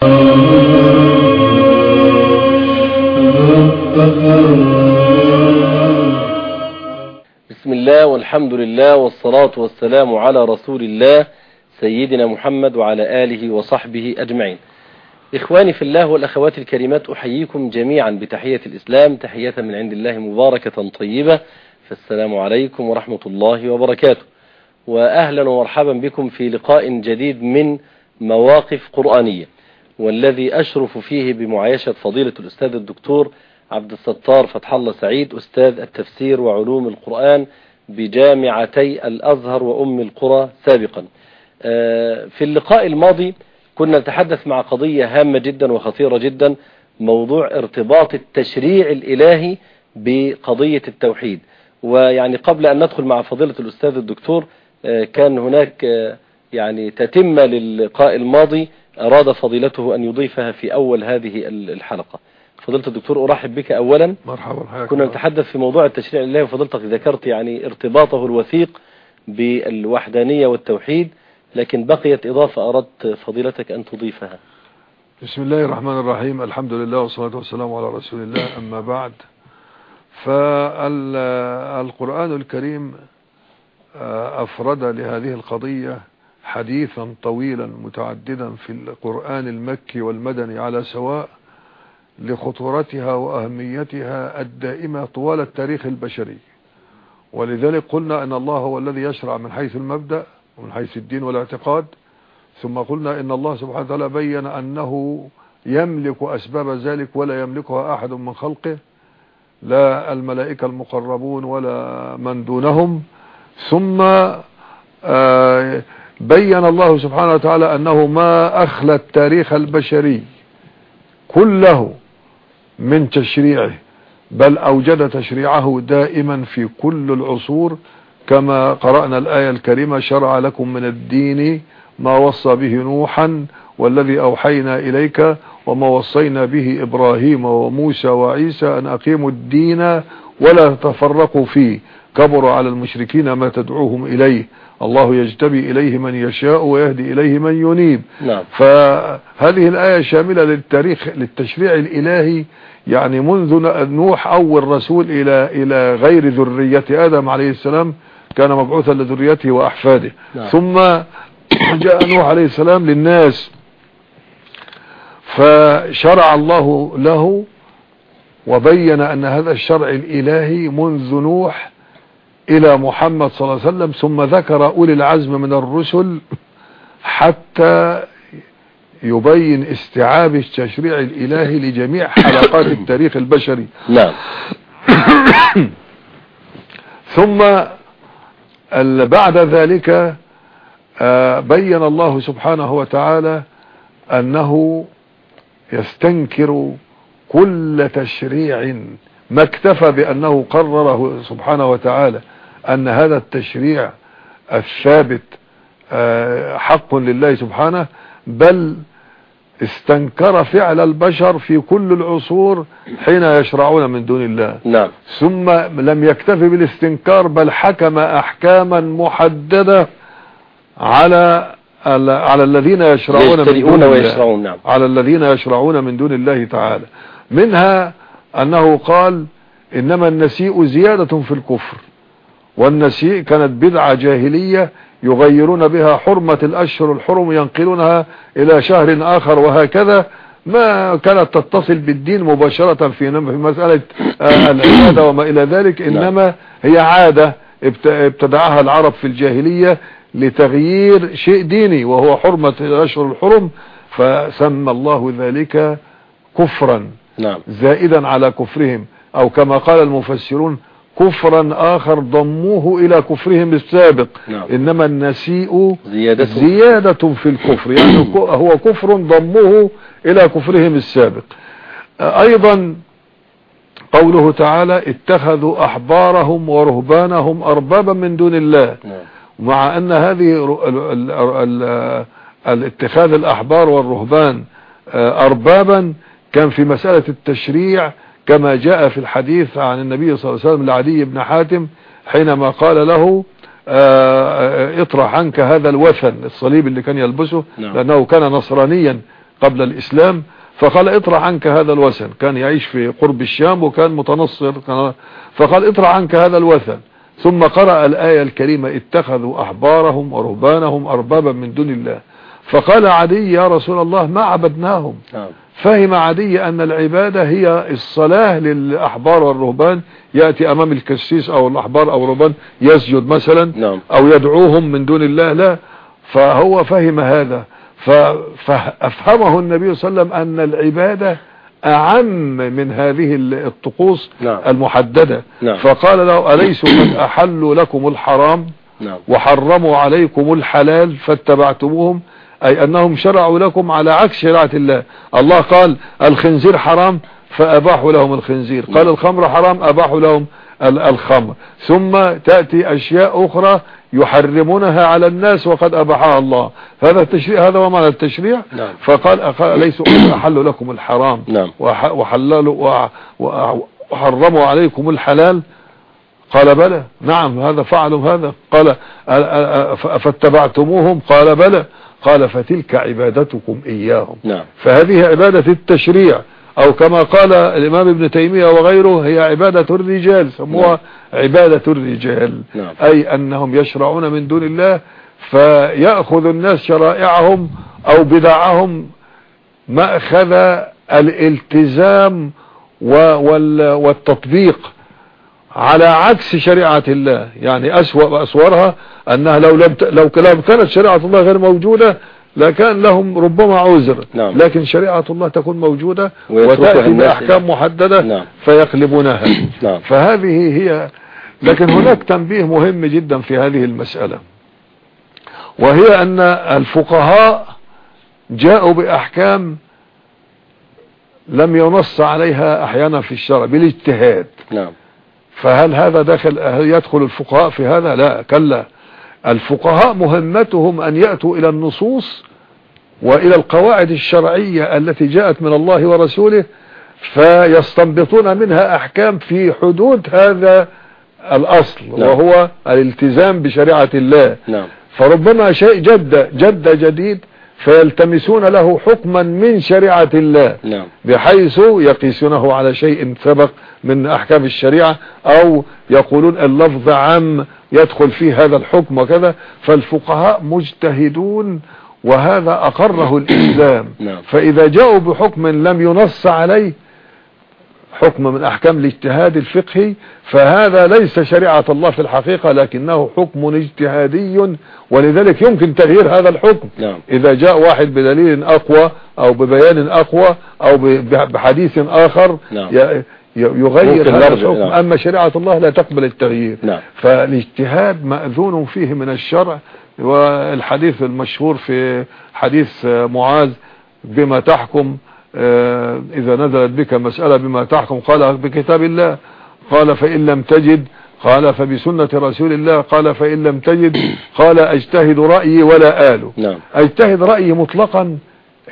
بسم الله والحمد لله والصلاة والسلام على رسول الله سيدنا محمد وعلى آله وصحبه أجمعين. إخواني في الله والأخوات الكريمات أحييكم جميعا بتحية الإسلام تحية من عند الله مباركة طيبة. فالسلام عليكم ورحمة الله وبركاته. وأهلا ومرحبا بكم في لقاء جديد من مواقف قرآنية. والذي أشرف فيه بمعايشة فضيلة الأستاذ الدكتور عبد الستار فتح الله سعيد أستاذ التفسير وعلوم القرآن بجامعتي الأزهر وأم القرى سابقا. في اللقاء الماضي كنا نتحدث مع قضية هامة جدا وخطيرة جدا موضوع ارتباط التشريع الإلهي بقضية التوحيد. ويعني قبل أن ندخل مع فضيلة الأستاذ الدكتور كان هناك يعني تتم للقاء الماضي أراد فضيلته أن يضيفها في أول هذه الحلقة. فضيلة الدكتور أرحب بك أولا. مرحبا كنا نتحدث في موضوع التشريع الإلهي وفضيلتك ذكرت يعني ارتباطه الوثيق بالوحدانية والتوحيد لكن بقيت إضافة أردت فضيلتك أن تضيفها. بسم الله الرحمن الرحيم الحمد لله والصلاة والسلام على رسول الله أما بعد. فالقرآن الكريم أفرد لهذه القضية حديثا طويلا متعددا في القرآن المكي والمدني على سواء لخطورتها وأهميتها الدائمة طوال التاريخ البشري. ولذلك قلنا أن الله هو الذي يشرع من حيث المبدأ ومن حيث الدين والاعتقاد. ثم قلنا إن الله سبحانه وتعالى بين أنه يملك أسباب ذلك ولا يملكها أحد من خلقه. لا الملائكة المقربون ولا من دونهم. ثم بين الله سبحانه وتعالى أنه ما أخلى التاريخ البشري كله من تشريعه بل أوجد تشريعه دائما في كل العصور كما قرأنا الآية الكريمة شرع لكم من الدين ما وصى به نوحا والذي أوحينا إليك وما وصينا به إبراهيم وموسى وعيسى أن أقيموا الدين ولا تفرقوا فيه كبر على المشركين ما تدعوهم إليه الله يجتبي إليه من يشاء ويهدي إليه من ينيب نعم. فهذه الآية شاملة للتاريخ للتشريع الإلهي يعني منذ نوح أول رسول إلى إلى غير ذرية آدم عليه السلام كان مبعوثا لذريته وأحفاده نعم. ثم جاء نوح عليه السلام للناس فشرع الله له وبين أن هذا الشرع الإلهي منذ نوح إلى محمد صلى الله عليه وسلم ثم ذكر أولي العزم من الرسل حتى يبين استيعاب التشريع الإلهي لجميع حلقات التاريخ البشري. نعم. ثم بعد ذلك بين الله سبحانه وتعالى أنه يستنكر كل تشريع ما اكتفى بأنه قرره سبحانه وتعالى. أن هذا التشريع الثابت حق لله سبحانه بل استنكر فعل البشر في كل العصور حين يشرعون من دون الله. نعم. ثم لم يكتفي بالاستنكار بل حكم أحكاما محددة على على الذين يشرعون من دون يجترئون الله. ويشرعون نعم. على الذين يشرعون من دون الله تعالى. منها أنه قال إنما النسيء زيادة في الكفر. والنسيء كانت بدعة جاهلية يغيرون بها حرمة الأشهر الحرم ينقلونها إلى شهر آخر وهكذا. ما كانت تتصل بالدين مباشرة في مسألة آه، العبادة وما إلى ذلك إنما هي عادة ابت- ابتدعها العرب في الجاهلية لتغيير شيء ديني وهو حرمة الأشهر الحرم فسمى الله ذلك كفرا نعم. زائدا على كفرهم أو كما قال المفسرون كفرا آخر ضموه إلى كفرهم السابق. نعم. إنما النسيء زيادة. زيادة في الكفر. يعني هو كفر ضموه إلى كفرهم السابق. أيضا قوله تعالى اتخذوا أحبارهم ورهبانهم اربابا من دون الله. نعم. مع أن هذه الاتخاذ الأحبار والرهبان آه، اربابا كان في مسألة التشريع كما جاء في الحديث عن النبي صلى الله عليه وسلم لعدي بن حاتم حينما قال له آه، آه، اطرح عنك هذا الوثن الصليب اللي كان يلبسه نعم. لأنه كان نصرانيا قبل الإسلام فقال اطرح عنك هذا الوثن. كان يعيش في قرب الشام وكان متنصر فقال اطرح عنك هذا الوثن. ثم قرأ الآية الكريمة اتخذوا أحبارهم ورهبانهم أربابا من دون الله. فقال عدي يا رسول الله ما عبدناهم. نعم. فهم عدي أن العبادة هي الصلاة للأحبار والرهبان. يأتي أمام الكسيس أو الأحبار أو الرهبان يسجد مثلا نعم. أو يدعوهم من دون الله لا. فهو فهم هذا. فأفهمه النبي صلى الله عليه وسلم أن العبادة أعم من هذه الطقوس نعم. المحددة. نعم. فقال له أليسوا قد أحلوا لكم الحرام؟ نعم. وحرموا عليكم الحلال فاتبعتموهم. أي أنهم شرعوا لكم على عكس شريعة الله. الله قال الخنزير حرام فأباحوا لهم الخنزير. قال الخمر حرام أباحوا لهم ال- الخمر. ثم تأتي أشياء أخرى يحرمونها على الناس وقد أباحها الله. هذا التشريع هذا هو معنى التشريع؟ نعم. فقال قد أحلوا لكم الحرام؟ نعم. وح- وحللوا وحرموا عليكم الحلال؟ قال بلى. نعم هذا فعلوا هذا. قال فاتبعتموهم؟ قال بلى. قال فتلك عبادتكم إياهم. نعم. فهذه عبادة التشريع أو كما قال الإمام ابن تيمية وغيره هي عبادة الرجال سموها عبادة الرجال. نعم. أي أنهم يشرعون من دون الله فيأخذ الناس شرائعهم أو بدعهم مأخذ الالتزام والتطبيق على عكس شريعة الله. يعني أسوأ وأسوارها أنها لو لم ت... لو كانت شريعة الله غير موجودة لكان لهم ربما عذر. نعم. لكن شريعة الله تكون موجودة وتأتي بأحكام محددة نعم. فيقلبونها. نعم. فهذه هي لكن هناك تنبيه مهم جدا في هذه المسألة. وهي أن الفقهاء جاءوا بأحكام لم ينص عليها أحيانا في الشرع بالإجتهاد. نعم. فهل هذا داخل يدخل الفقهاء في هذا؟ لا كلا. الفقهاء مهمتهم أن يأتوا إلى النصوص وإلى القواعد الشرعية التي جاءت من الله ورسوله فيستنبطون منها أحكام في حدود هذا الأصل نعم. وهو الالتزام بشريعة الله. نعم. فربما شيء جد جد جديد فيلتمسون له حكما من شريعة الله. نعم. بحيث يقيسونه على شيء سبق من أحكام الشريعة أو يقولون اللفظ عام يدخل فيه هذا الحكم وكذا فالفقهاء مجتهدون وهذا أقره الإسلام نعم. فإذا جاءوا بحكم لم ينص عليه حكم من أحكام الاجتهاد الفقهي فهذا ليس شريعة الله في الحقيقة لكنه حكم اجتهادي ولذلك يمكن تغيير هذا الحكم نعم إذا جاء واحد بدليل أقوى أو ببيان أقوى أو بحديث آخر نعم. يغير هذا الحكم. نعم. أما شريعة الله لا تقبل التغيير. نعم. فالاجتهاد مأذون فيه من الشرع والحديث المشهور في حديث معاذ بما تحكم آه، إذا نزلت بك مسألة بما تحكم قال بكتاب الله. قال فإن لم تجد. قال فبسنة رسول الله. قال فإن لم تجد. قال أجتهد رأيي ولا آله. نعم. أجتهد رأيي مطلقا.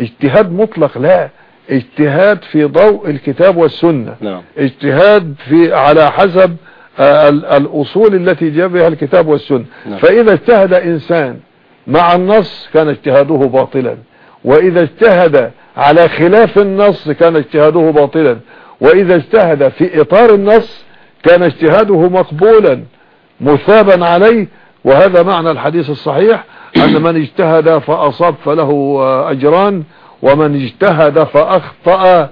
اجتهاد مطلق لا. اجتهاد في ضوء الكتاب والسنة. نعم. اجتهاد في على حسب آه، ال- الأصول التي جاء بها الكتاب والسنة. نعم. فإذا اجتهد إنسان مع النص كان اجتهاده باطلا. وإذا اجتهد على خلاف النص كان اجتهاده باطلا. وإذا اجتهد في إطار النص كان اجتهاده مقبولا مثابا عليه. وهذا معنى الحديث الصحيح أن من اجتهد فأصاب فله آه، أجران ومن اجتهد فأخطأ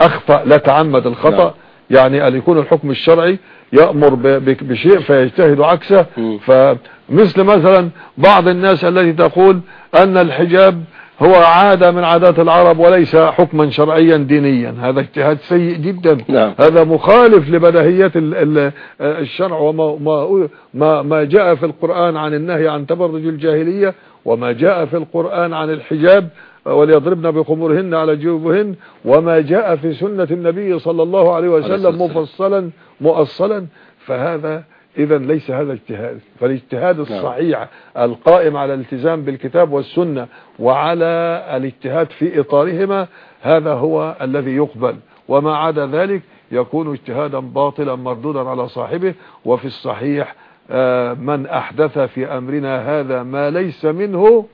أخطأ لا تعمد الخطأ نعم. يعني أن يكون الحكم الشرعي يأمر بشيء فيجتهد عكسه. فمثل مثلا بعض الناس التي تقول أن الحجاب هو عادة من عادات العرب وليس حكما شرعيا دينيا هذا اجتهاد سيء جدا نعم. هذا مخالف لبدهيات ال- ال- الشرع وما ما ما ما جاء في القرآن عن النهي عن تبرج الجاهلية وما جاء في القرآن عن الحجاب وليضربن بخمورهن على جيوبهن وما جاء في سنة النبي صلى الله عليه وسلم. مفصلا مؤصلا فهذا اذا ليس هذا اجتهاد. فالاجتهاد الصحيح القائم على الالتزام بالكتاب والسنة وعلى الاجتهاد في إطارهما هذا هو الذي يقبل. وما عدا ذلك يكون اجتهادا باطلا مردودا على صاحبه وفي الصحيح آه، من أحدث في أمرنا هذا ما ليس منه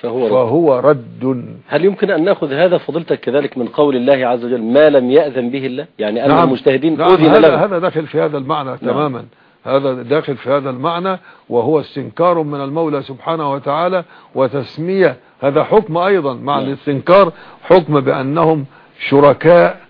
فهو رد. فهو رد. هل يمكن أن نأخذ هذا فضيلتك كذلك من قول الله عز وجل ما لم يأذن به الله؟ يعني أن نعم. المجتهدين نعم أذن هذا, هذا داخل في هذا المعنى تماما. هذا داخل في هذا المعنى وهو استنكار من المولى سبحانه وتعالى وتسمية. هذا حكم أيضا مع نعم. الاستنكار حكم بأنهم شركاء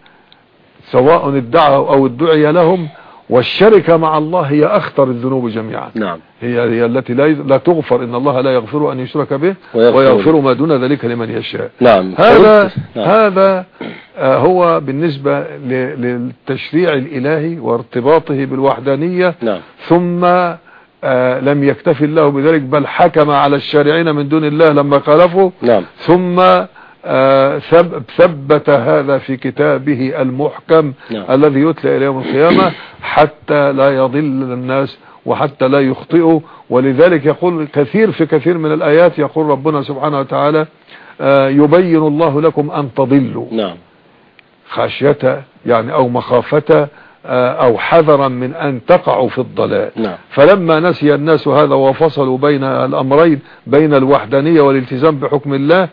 سواء ادعوا أو ادعي لهم. والشركة مع الله هي أخطر الذنوب جميعا. نعم. هي, هي التي لا لا تغفر إن الله لا يغفر أن يشرك به ويغفر- ويغفر ما دون ذلك لمن يشاء. نعم. هذا نعم. هذا آه، هو بالنسبة للتشريع الإلهي وارتباطه بالوحدانية. نعم. ثم آه، لم يكتفي الله بذلك بل حكم على الشارعين من دون الله لما خالفوا. نعم. ثم ثبت هذا في كتابه المحكم نعم. الذي يتلى إلى يوم القيامة حتى لا يضل الناس وحتى لا يخطئوا. ولذلك يقول كثير في كثير من الآيات يقول ربنا سبحانه وتعالى آه، يبين الله لكم أن تضلوا. نعم. خشية يعني أو مخافة آه، أو حذرا من أن تقعوا في الضلال. نعم. فلما نسي الناس هذا وفصلوا بين الأمرين بين الوحدانية والالتزام بحكم الله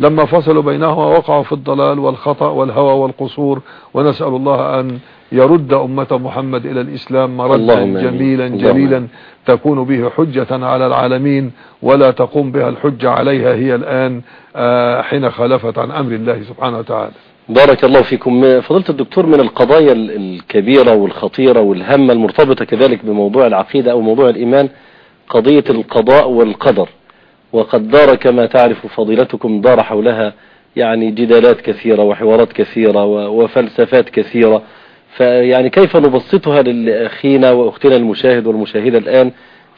لما فصلوا بينهما وقعوا في الضلال والخطأ والهوى والقصور ونسأل الله أن يرد أمة محمد إلى الإسلام مردا. جميلا جليلا. تكون به حجة على العالمين ولا تقوم بها الحجة عليها هي الآن آه، حين خالفت عن أمر الله سبحانه وتعالى بارك الله فيكم فضيلة الدكتور من القضايا ال- الكبيرة والخطيرة والهامة المرتبطة كذلك بموضوع العقيدة أو موضوع الإيمان قضية القضاء والقدر وقد دار كما تعرف فضيلتكم دار حولها يعني جدالات كثيرة وحوارات كثيرة وفلسفات كثيرة. فيعني كيف نبسطها لأخينا وأختنا المشاهد والمشاهدة الآن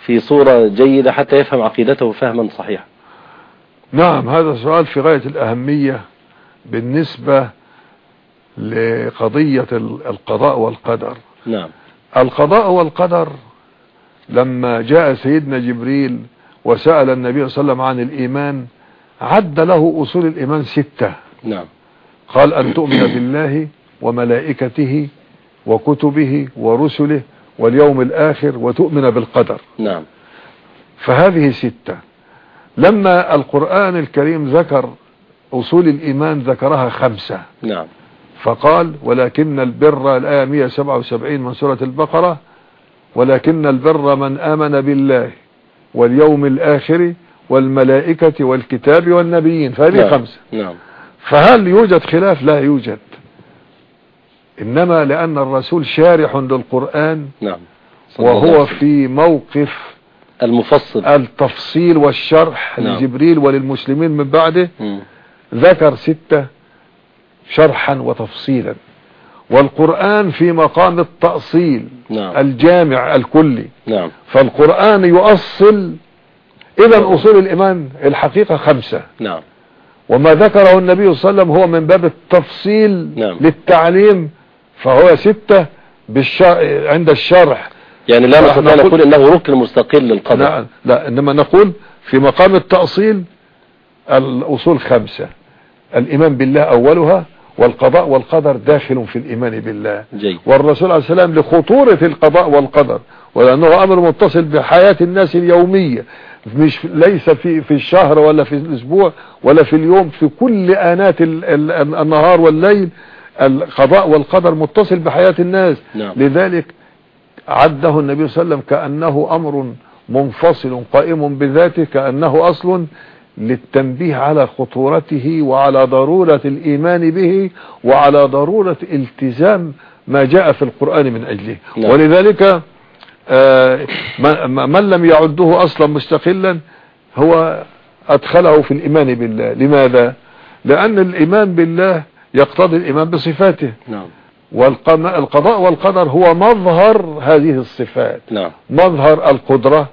في صورة جيدة حتى يفهم عقيدته فهما صحيحا؟ نعم هذا سؤال في غاية الأهمية بالنسبة لقضية ال- القضاء والقدر. نعم. القضاء والقدر لما جاء سيدنا جبريل وسأل النبي صلى الله عليه وسلم عن الإيمان عد له أصول الإيمان ستة. نعم. قال أن تؤمن بالله وملائكته وكتبه ورسله واليوم الآخر وتؤمن بالقدر. نعم. فهذه ستة. لما القرآن الكريم ذكر أصول الإيمان ذكرها خمسة. نعم. فقال ولكن البر الآية 177 من سورة البقرة ولكن البر من آمن بالله واليوم الآخر والملائكة والكتاب والنبيين فهذه نعم. خمسة نعم فهل يوجد خلاف لا يوجد إنما لأن الرسول شارح للقرآن نعم وهو. في موقف المفصل التفصيل والشرح نعم. لجبريل وللمسلمين من بعده مم. ذكر ستة شرحا وتفصيلا والقرآن في مقام التأصيل نعم. الجامع الكلي. نعم. فالقرآن يؤصل إذا أصول الإيمان الحقيقة خمسة. نعم. وما ذكره النبي صلى الله عليه وسلم هو من باب التفصيل نعم. للتعليم فهو ستة بالشر... عند الشرح. يعني لا نستطيع نقول- نقول إنه ركن مستقل للقدر. لا, لا إنما نقول في مقام التأصيل الأصول خمسة. الإيمان بالله أولها والقضاء والقدر داخل في الإيمان بالله. جيد. والرسول عليه السلام لخطورة القضاء والقدر ولأنه أمر متصل بحياة الناس اليومية. مش ليس في في الشهر ولا في الأسبوع ولا في اليوم في كل آنات ال- ال- النهار والليل القضاء والقدر متصل بحياة الناس. نعم. لذلك عده النبي صلى الله عليه وسلم كأنه أمر منفصل قائم بذاته كأنه أصل للتنبيه على خطورته وعلى ضرورة الإيمان به وعلى ضرورة التزام ما جاء في القرآن من أجله. نعم. ولذلك آه، من من لم يعده أصلا مستقلا هو أدخله في الإيمان بالله. لماذا؟ لأن الإيمان بالله يقتضي الإيمان بصفاته. نعم. والقضاء والقدر هو مظهر هذه الصفات. نعم. مظهر القدرة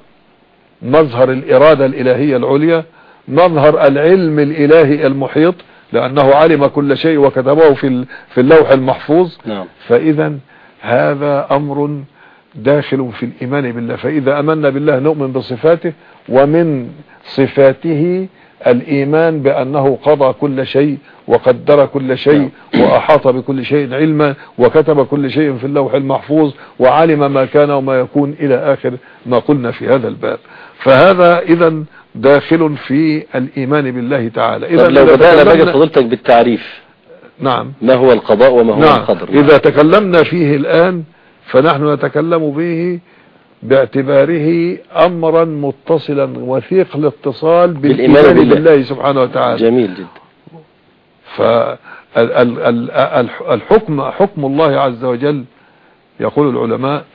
مظهر الإرادة الإلهية العليا مظهر العلم الإلهي المحيط لأنه علم كل شيء وكتبه في في اللوح المحفوظ. نعم. فإذا هذا أمر داخل في الإيمان بالله. فإذا أمنا بالله نؤمن بصفاته ومن صفاته الإيمان بأنه قضى كل شيء وقدر كل شيء وأحاط بكل شيء علما وكتب كل شيء في اللوح المحفوظ وعلم ما كان وما يكون إلى آخر ما قلنا في هذا الباب. فهذا إذا داخل في الإيمان بالله تعالى. إذا لو بدأنا بقى فضلتك بالتعريف. نعم. ما هو القضاء وما هو نعم. القدر؟ إذا تكلمنا فيه الآن فنحن نتكلم به باعتباره امرا متصلا وثيق الاتصال بالإيمان بالله. بالله سبحانه وتعالى جميل جدا فالحكم حكم الله عز وجل يقول العلماء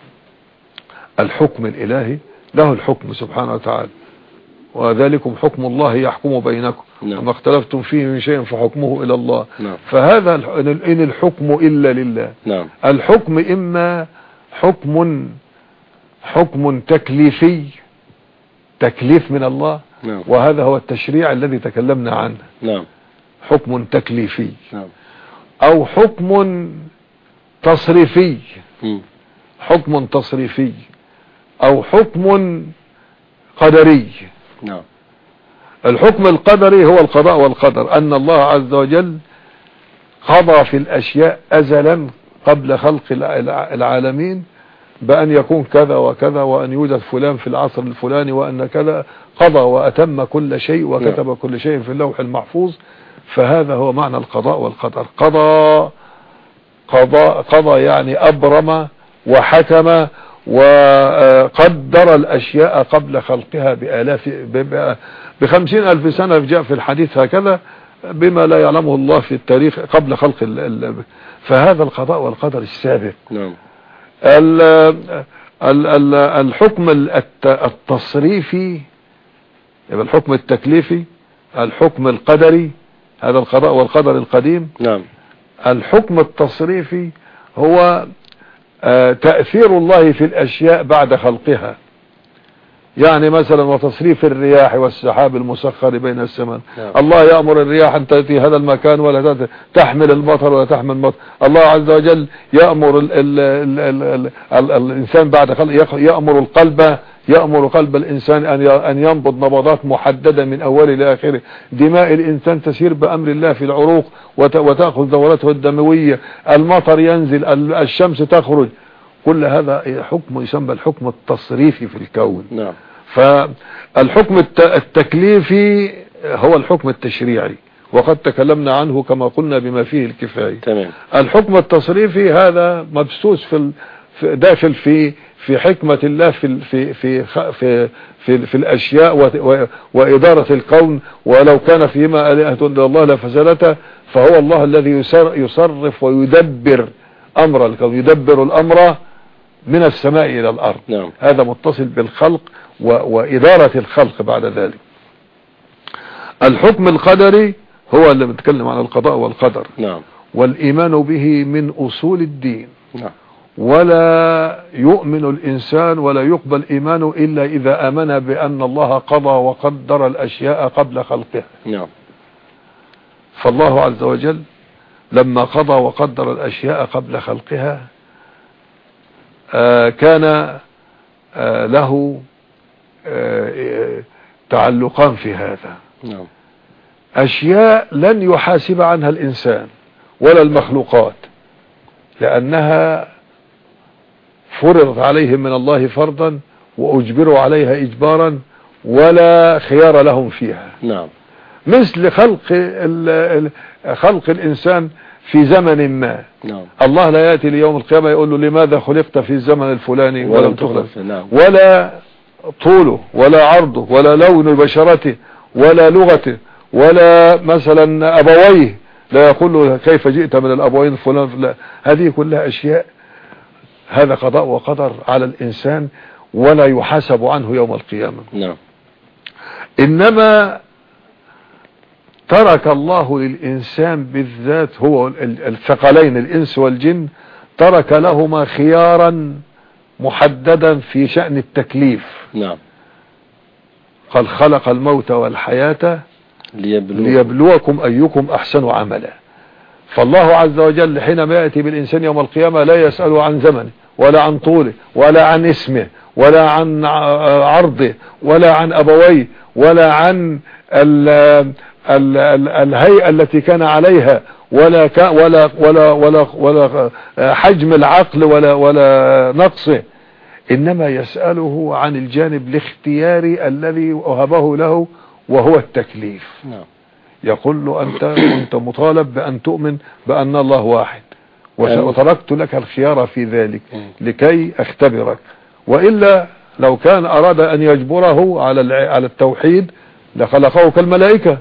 الحكم الإلهي له الحكم سبحانه وتعالى وذلكم حكم الله يحكم بينكم نعم. وما اختلفتم فيه من شيء فحكمه إلى الله نعم. فهذا إن الحكم إلا لله نعم. الحكم إما حكم حكم تكليفي تكليف من الله نعم. وهذا هو التشريع الذي تكلمنا عنه نعم. حكم تكليفي نعم. أو حكم تصريفي م. حكم تصريفي أو حكم قدري نعم. الحكم القدري هو القضاء والقدر أن الله عز وجل قضى في الأشياء ازلا قبل خلق العالمين بأن يكون كذا وكذا وأن يوجد فلان في العصر الفلاني وأن كذا قضى وأتم كل شيء وكتب نعم. كل شيء في اللوح المحفوظ فهذا هو معنى القضاء والقدر. قضى قضى, قضى يعني أبرم وحكم وقدر الأشياء قبل خلقها بآلاف بخمسين ألف سنة جاء في الحديث هكذا بما لا يعلمه الله في التاريخ قبل خلق فهذا القضاء والقدر السابق. نعم. الحكم التصريفي يبقى الحكم التكليفي الحكم القدري هذا القضاء والقدر القديم. نعم. الحكم التصريفي هو آه، تأثير الله في الأشياء بعد خلقها. يعني مثلا وتصريف الرياح والسحاب المسخر بين السماء. نعم. الله يأمر الرياح أن تأتي هذا المكان ولا تحمل المطر ولا تحمل المطر. الله عز وجل يأمر ال ال ال ال ال ال الإنسان بعد خلق يأمر القلب يأمر قلب الإنسان أن أن ينبض نبضات محددة من أول إلى آخره. دماء الإنسان تسير بأمر الله في العروق وتأخذ دورته الدموية. المطر ينزل الشمس تخرج. كل هذا حكم يسمى الحكم التصريفي في الكون. نعم. فالحكم التكليفي هو الحكم التشريعي وقد تكلمنا عنه كما قلنا بما فيه الكفاية. تمام. الحكم التصريفي هذا مبسوس في داخل في في حكمة الله في في في في في, في الأشياء وإدارة الكون. ولو كان فيما آلهة الا الله لفسدته فهو الله الذي يصرف ويدبر أمر الكون يدبر الأمر من السماء إلى الأرض نعم. هذا متصل بالخلق وإدارة الخلق بعد ذلك الحكم القدري هو اللي بنتكلم عن القضاء والقدر نعم. والإيمان به من أصول الدين نعم. ولا يؤمن الإنسان ولا يقبل إيمانه إلا إذا آمن بأن الله قضى وقدر الأشياء قبل خلقها نعم. فالله عز وجل لما قضى وقدر الأشياء قبل خلقها كان آه، له آه، تعلقان في هذا. نعم. أشياء لن يحاسب عنها الإنسان ولا المخلوقات لأنها فرضت عليهم من الله فرضا وأجبروا عليها إجبارا ولا خيار لهم فيها. نعم. مثل خلق خلق الإنسان في زمن ما. نعم. الله لا يأتي ليوم القيامة يقول له لماذا خلقت في الزمن الفلاني ولم تخلق نعم. ولا طوله ولا عرضه ولا لون بشرته ولا لغته ولا مثلا أبويه. لا يقول له كيف جئت من الأبوين فلان لا هذه كلها أشياء. هذا قضاء وقدر على الإنسان ولا يحاسب عنه يوم القيامة. نعم. إنما ترك الله للإنسان بالذات هو الثقلين الإنس والجن ترك لهما خيارا محددا في شأن التكليف. نعم. قال خلق الموت والحياة ليبلوكم, ليبلوكم أيكم أحسن عملا. فالله عز وجل حينما يأتي بالإنسان يوم القيامة لا يسأل عن زمنه ولا عن طوله ولا عن اسمه ولا عن عرضه ولا عن أبويه ولا عن ال ال ال الهيئة التي كان عليها ولا ولا ولا ولا ولا حجم العقل ولا ولا نقصه. إنما يسأله عن الجانب الاختياري الذي وهبه له وهو التكليف. نعم. يقول له أنت أنت مطالب بأن تؤمن بأن الله واحد وتركت لك الخيار في ذلك لكي أختبرك. وإلا لو كان أراد أن يجبره على على التوحيد لخلقه كالملائكة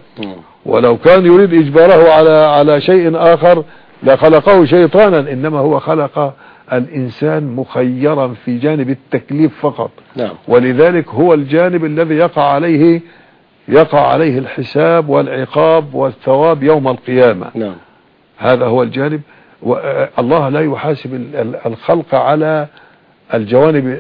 ولو كان يريد إجباره على على شيء آخر لخلقه شيطانا. إنما هو خلق الإنسان مخيرا في جانب التكليف فقط. نعم. ولذلك هو الجانب الذي يقع عليه يقع عليه الحساب والعقاب والثواب يوم القيامة. نعم. هذا هو الجانب. الله لا يحاسب الخلق على الجوانب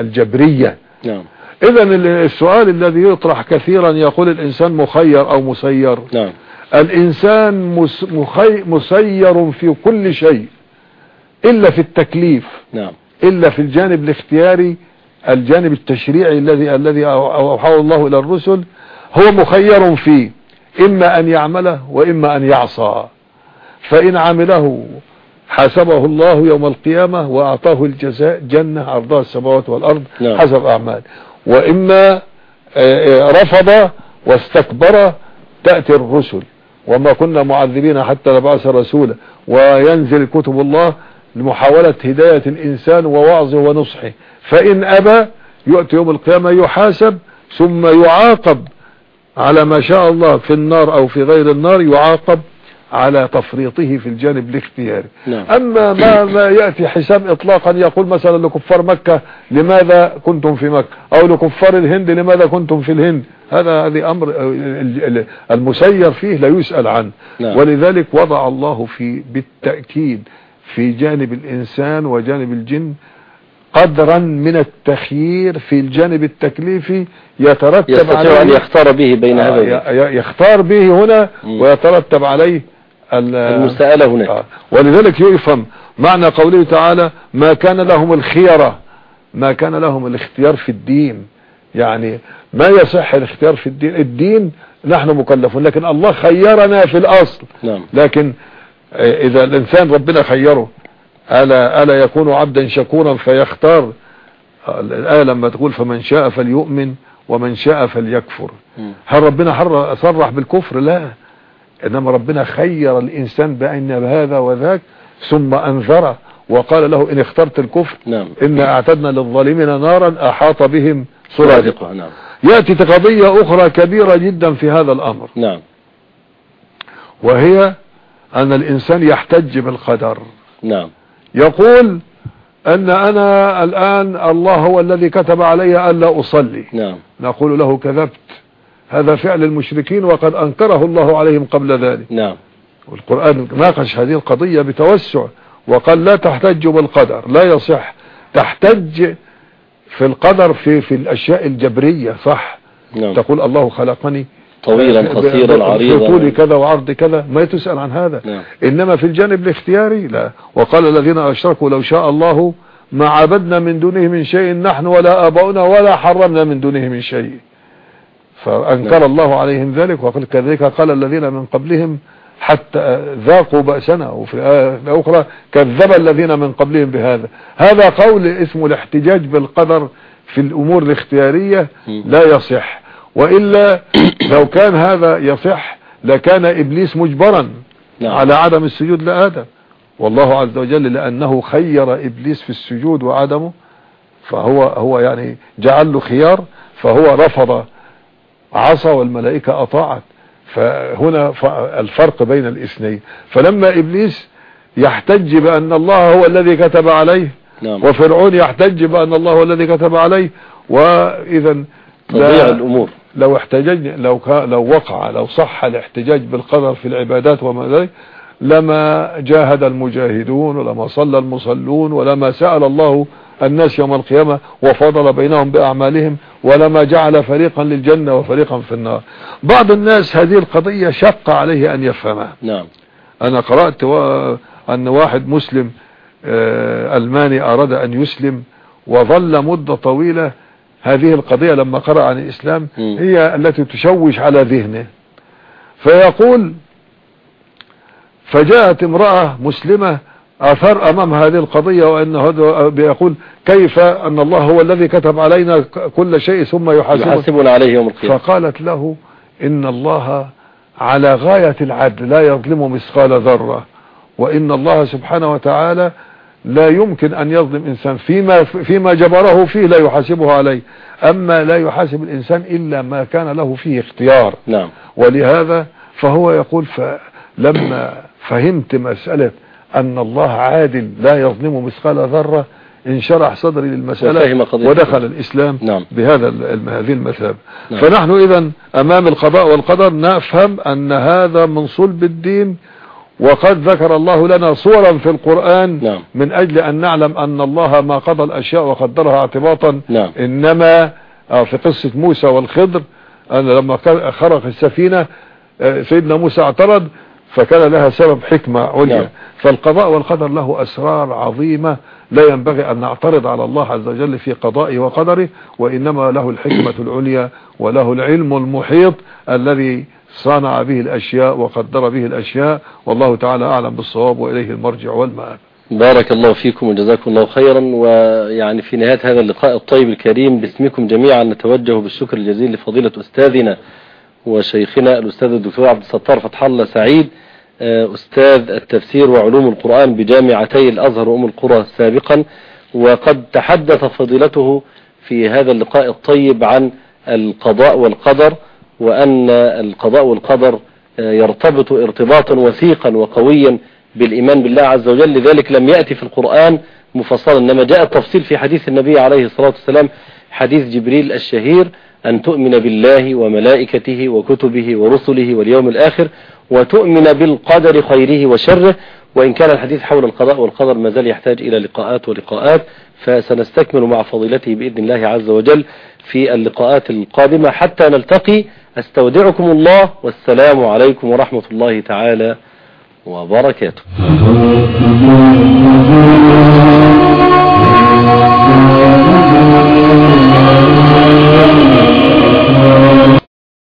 الجبرية. نعم. إذا السؤال الذي يطرح كثيرا يقول الإنسان مخير أو مسير. نعم. الإنسان مخي مسير في كل شيء إلا في التكليف نعم. إلا في الجانب الاختياري الجانب التشريعي الذي الذي أوحاه الله إلى الرسل هو مخير فيه إما أن يعمله وإما أن يعصى. فإن عمله حاسبه الله يوم القيامة وأعطاه الجزاء جنة عرضها السماوات والأرض نعم. حسب أعمال. وإما رفض واستكبر تأتي الرسل. وما كنا معذبين حتى نبعث رسولا. وينزل كتب الله لمحاولة هداية الإنسان ووعظه ونصحه. فإن أبى يؤتي يوم القيامة يحاسب ثم يعاقب على ما شاء الله في النار أو في غير النار يعاقب. على تفريطه في الجانب الاختياري نعم. أما ما, ما يأتي حساب إطلاقا يقول مثلا لكفار مكة لماذا كنتم في مكة أو لكفار الهند لماذا كنتم في الهند هذا هذه أمر المسير فيه لا يسأل عنه نعم. ولذلك وضع الله في بالتأكيد في جانب الإنسان وجانب الجن قدرا من التخيير في الجانب التكليفي يترتب يستطيع عليه أن يختار به بين آه، ي- يختار به هنا. ويترتب عليه ال- المسألة هناك آه. ولذلك يفهم معنى قوله تعالى ما كان لهم الخيرة ما كان لهم الاختيار في الدين. يعني ما يصح الاختيار في الدين؟ الدين نحن مكلفون لكن الله خيرنا في الأصل. نعم. لكن إذا الإنسان ربنا خيره ألا, ألا يكون عبدا شكورا فيختار؟ الآية لما تقول فمن شاء فليؤمن ومن شاء فليكفر. هل ربنا صرح بالكفر؟ لا. إنما ربنا خير الإنسان بين هذا وذاك ثم أنذره وقال له إن اخترت الكفر نعم. ان أعتدنا للظالمين نارا أحاط بهم سرادقها نعم. يأتي قضيه أخرى كبيرة جدا في هذا الأمر. نعم. وهي أن الإنسان يحتج بالقدر. نعم. يقول أن أنا الآن الله هو الذي كتب علي ألا أصلي. نعم. نقول له كذبت. هذا فعل المشركين وقد أنكره الله عليهم قبل ذلك. نعم. والقرآن ناقش هذه القضية بتوسع وقال لا تحتج بالقدر لا يصح. تحتج في القدر في في الأشياء الجبرية صح؟ نعم. تقول الله خلقني طويلا قصيرا عريضا. طولي كذا وعرض كذا ما تسأل عن هذا. نعم. إنما في الجانب الاختياري لا. وقال الذين أشركوا لو شاء الله ما عبدنا من دونه من شيء نحن ولا آباؤنا ولا حرمنا من دونه من شيء. فأنكر نعم. الله عليهم ذلك وقال كذلك قال الذين من قبلهم حتى ذاقوا بأسنا وفي الأخرى كذب الذين من قبلهم بهذا هذا قول اسمه الاحتجاج بالقدر في الأمور الاختيارية. لا يصح وإلا لو كان هذا يصح لكان إبليس مجبرا نعم على عدم السجود لآدم والله عز وجل لأنه خير إبليس في السجود وعدمه فهو هو يعني جعل له خيار فهو رفض عصى والملائكة أطاعت. فهنا الفرق بين الاثنين. فلما إبليس يحتج بأن الله هو الذي كتب عليه نعم. وفرعون يحتج بأن الله هو الذي كتب عليه وإذا تضيع الأمور. لو احتججنا لو كا لو وقع لو صح الاحتجاج بالقدر في العبادات وما ذلك لما جاهد المجاهدون ولما صلى المصلون ولما سأل الله الناس يوم القيامة وفضل بينهم بأعمالهم ولما جعل فريقا للجنة وفريقا في النار. بعض الناس هذه القضية شق عليه أن يفهمها. نعم. أنا قرأت و... أن واحد مسلم آه، ألماني أراد أن يسلم وظل مدة طويلة هذه القضية لما قرأ عن الإسلام. هي التي تشوش على ذهنه. فيقول فجاءت امرأة مسلمة أثار أمام هذه القضية وأن هذا بيقول كيف أن الله هو الذي كتب علينا كل شيء ثم يحاسبنا عليه يوم القيامة. فقالت له إن الله على غاية العدل لا يظلم مثقال ذرة وإن الله سبحانه وتعالى لا يمكن أن يظلم إنسان فيما, فيما جبره فيه لا يحاسبه عليه. أما لا يحاسب الإنسان إلا ما كان له فيه اختيار. نعم. ولهذا فهو يقول فلما فهمت مسألة أن الله عادل لا يظلم مثقال ذرة انشرح صدري للمسألة ودخل الإسلام نعم. بهذا هذه المثابة نعم. فنحن إذا أمام القضاء والقدر نفهم أن هذا من صلب الدين وقد ذكر الله لنا صورا في القرآن نعم. من أجل أن نعلم أن الله ما قضى الأشياء وقدرها اعتباطا نعم. إنما آه، في قصة موسى والخضر أن لما خرق السفينة آه، سيدنا موسى اعترض فكان لها سبب حكمة عليا. نعم. فالقضاء والقدر له أسرار عظيمة. لا ينبغي أن نعترض على الله عز وجل في قضائه وقدره وإنما له الحكمة العليا وله العلم المحيط الذي صنع به الأشياء وقدر به الأشياء. والله تعالى أعلم بالصواب وإليه المرجع والمآب. بارك الله فيكم وجزاكم الله خيرا. ويعني في نهاية هذا اللقاء الطيب الكريم باسمكم جميعا نتوجه بالشكر الجزيل لفضيلة أستاذنا وشيخنا الأستاذ الدكتور عبد الستار فتح الله سعيد آه، أستاذ التفسير وعلوم القرآن بجامعتي الأزهر وأم القرى سابقا وقد تحدث فضيلته في هذا اللقاء الطيب عن القضاء والقدر وأن القضاء والقدر آه، يرتبط ارتباطا وثيقا وقويا بالإيمان بالله عز وجل لذلك لم يأتي في القرآن مفصلا إنما جاء التفصيل في حديث النبي عليه الصلاة والسلام حديث جبريل الشهير أن تؤمن بالله وملائكته وكتبه ورسله واليوم الآخر وتؤمن بالقدر خيره وشره وإن كان الحديث حول القضاء والقدر ما زال يحتاج إلى لقاءات ولقاءات. فسنستكمل مع فضيلته بإذن الله عز وجل في اللقاءات القادمة حتى نلتقي. أستودعكم الله والسلام عليكم ورحمة الله تعالى وبركاته.